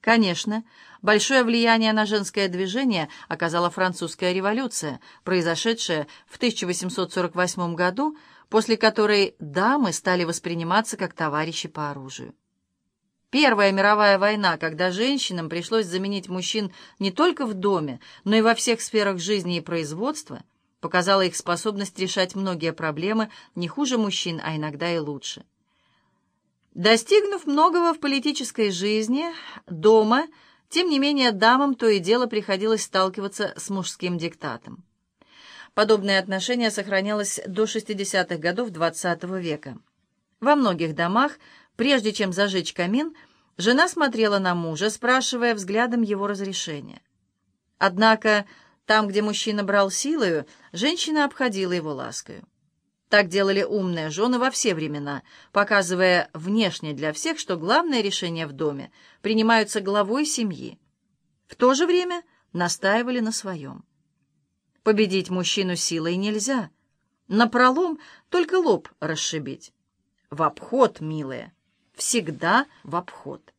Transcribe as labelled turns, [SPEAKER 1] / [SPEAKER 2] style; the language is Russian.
[SPEAKER 1] Конечно, большое влияние на женское движение оказала французская революция, произошедшая в 1848 году, после которой дамы стали восприниматься как товарищи по оружию. Первая мировая война, когда женщинам пришлось заменить мужчин не только в доме, но и во всех сферах жизни и производства, показала их способность решать многие проблемы не хуже мужчин, а иногда и лучше. Достигнув многого в политической жизни, дома, тем не менее дамам то и дело приходилось сталкиваться с мужским диктатом. Подобное отношение сохранялось до 60-х годов XX века. Во многих домах Прежде чем зажечь камин, жена смотрела на мужа, спрашивая взглядом его разрешения. Однако там, где мужчина брал силою, женщина обходила его ласкою. Так делали умные жены во все времена, показывая внешне для всех, что главное решение в доме принимаются главой семьи. В то же время настаивали на своем. Победить мужчину силой нельзя. Напролом только лоб расшибить. В обход, милые всегда в обход.